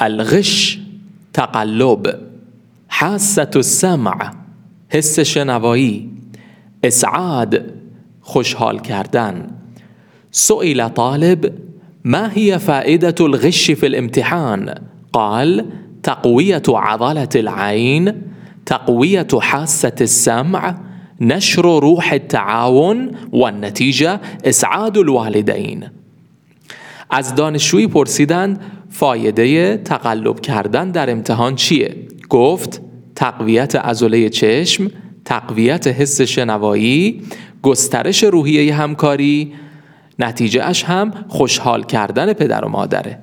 الغش تقلب حاسة السمع حس شنوایی اسعاد خوشحال کردن سئل طالب ما هي فائدة الغش في الامتحان؟ قال تقوية عضلة العين تقوية حاسة السمع نشر روح التعاون والنتیجه إسعاد الوالدین از دانشجویی پرسیدند فایده تقلب کردن در امتحان چیه؟ گفت تقویت عضله چشم، تقویت حس شنوایی، گسترش روحیه همکاری، نتیجه اش هم خوشحال کردن پدر و مادره